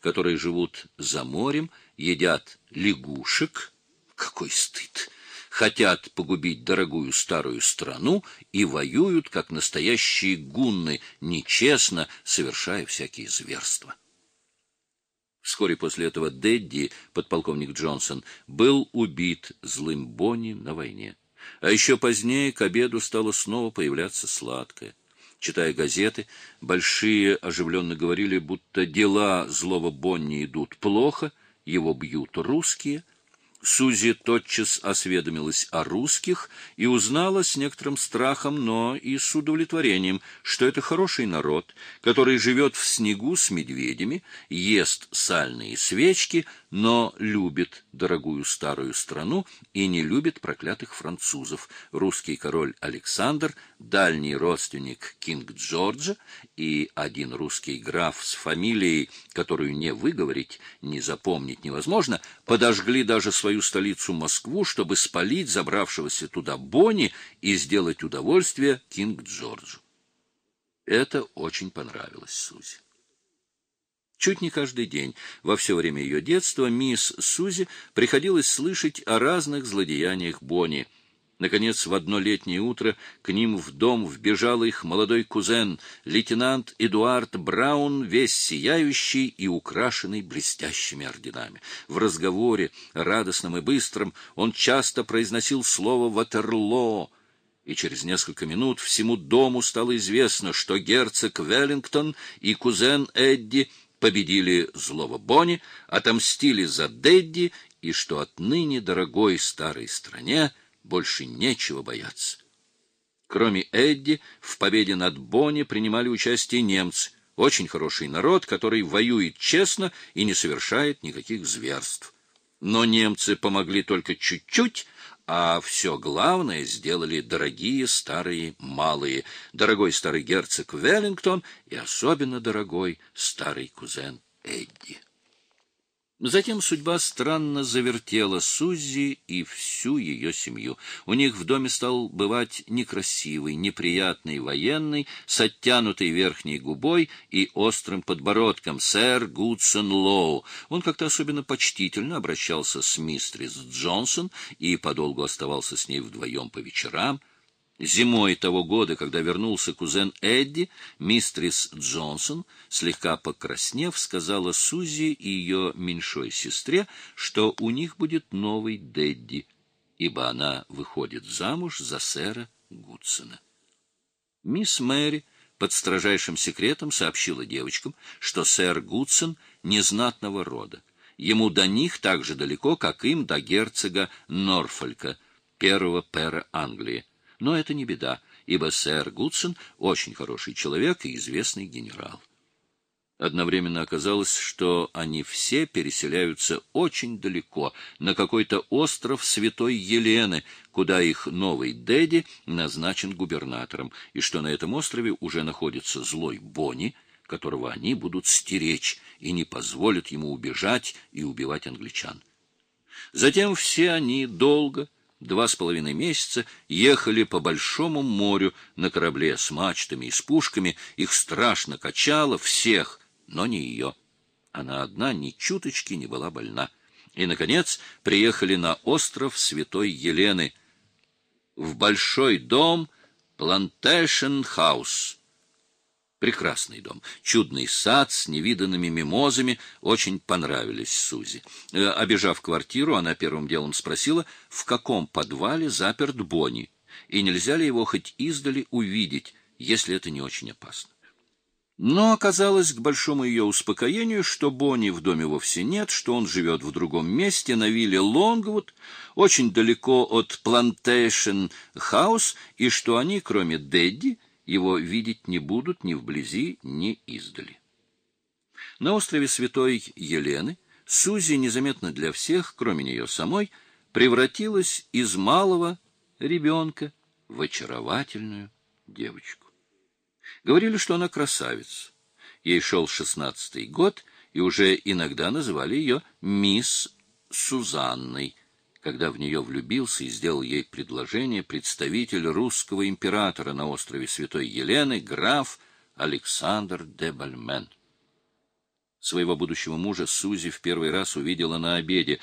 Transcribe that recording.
которые живут за морем, едят лягушек. Какой стыд! Хотят погубить дорогую старую страну и воюют, как настоящие гунны, нечестно, совершая всякие зверства. Вскоре после этого Дэдди, подполковник Джонсон, был убит злым Бонни на войне. А еще позднее к обеду стало снова появляться сладкое. Читая газеты, большие оживленно говорили, будто дела злого Бонни идут плохо, его бьют русские — Сузи тотчас осведомилась о русских и узнала с некоторым страхом, но и с удовлетворением, что это хороший народ, который живет в снегу с медведями, ест сальные свечки, но любит дорогую старую страну и не любит проклятых французов. Русский король Александр, дальний родственник Кинг Джорджа и один русский граф с фамилией, которую не выговорить, не запомнить невозможно, подожгли даже свою столицу Москву, чтобы спалить забравшегося туда Бонни и сделать удовольствие Кинг Джорджу. Это очень понравилось Сузи. Чуть не каждый день, во все время ее детства, мисс Сузи приходилось слышать о разных злодеяниях Бонни. Наконец, в одно летнее утро к ним в дом вбежал их молодой кузен, лейтенант Эдуард Браун, весь сияющий и украшенный блестящими орденами. В разговоре, радостном и быстром, он часто произносил слово «Ватерлоо», и через несколько минут всему дому стало известно, что герцог Веллингтон и кузен Эдди победили злого Бонни, отомстили за Дэдди, и что отныне дорогой старой стране больше нечего бояться. Кроме Эдди, в победе над Бонни принимали участие немцы, очень хороший народ, который воюет честно и не совершает никаких зверств. Но немцы помогли только чуть-чуть, а все главное сделали дорогие старые малые, дорогой старый герцог Веллингтон и особенно дорогой старый кузен Эдди. Затем судьба странно завертела Сузи и всю ее семью. У них в доме стал бывать некрасивый, неприятный военный с оттянутой верхней губой и острым подбородком сэр Гудсон Лоу. Он как-то особенно почтительно обращался с мистрис Джонсон и подолгу оставался с ней вдвоем по вечерам. Зимой того года, когда вернулся кузен Эдди, мистрис Джонсон, слегка покраснев, сказала Сузи и ее меньшой сестре, что у них будет новый Дэдди, ибо она выходит замуж за сэра Гудсона. Мисс Мэри под строжайшим секретом сообщила девочкам, что сэр Гудсон незнатного рода. Ему до них так же далеко, как им до герцога Норфолька, первого пера Англии. Но это не беда, ибо сэр Гудсон очень хороший человек и известный генерал. Одновременно оказалось, что они все переселяются очень далеко, на какой-то остров Святой Елены, куда их новый Дэдди назначен губернатором, и что на этом острове уже находится злой Бонни, которого они будут стеречь и не позволят ему убежать и убивать англичан. Затем все они долго, два с половиной месяца ехали по большому морю на корабле с мачтами и с пушками, их страшно качало всех, но не ее. Она одна ни чуточки не была больна. И, наконец, приехали на остров Святой Елены, в большой дом Плантейшн-хаус. Прекрасный дом, чудный сад с невиданными мимозами очень понравились Сузи. Э, обежав квартиру, она первым делом спросила, в каком подвале заперт Бонни, и нельзя ли его хоть издали увидеть, если это не очень опасно. Но оказалось к большому ее успокоению, что Бонни в доме вовсе нет, что он живет в другом месте, на вилле Лонгвуд, очень далеко от Плантейшн-хаус, и что они, кроме Дэдди, его видеть не будут ни вблизи, ни издали. На острове Святой Елены Сузи, незаметно для всех, кроме нее самой, превратилась из малого ребенка в очаровательную девочку. Говорили, что она красавица. Ей шел шестнадцатый год, и уже иногда называли ее мисс Сузанной — когда в нее влюбился и сделал ей предложение представитель русского императора на острове Святой Елены, граф Александр де Бальмен. Своего будущего мужа Сузи в первый раз увидела на обеде,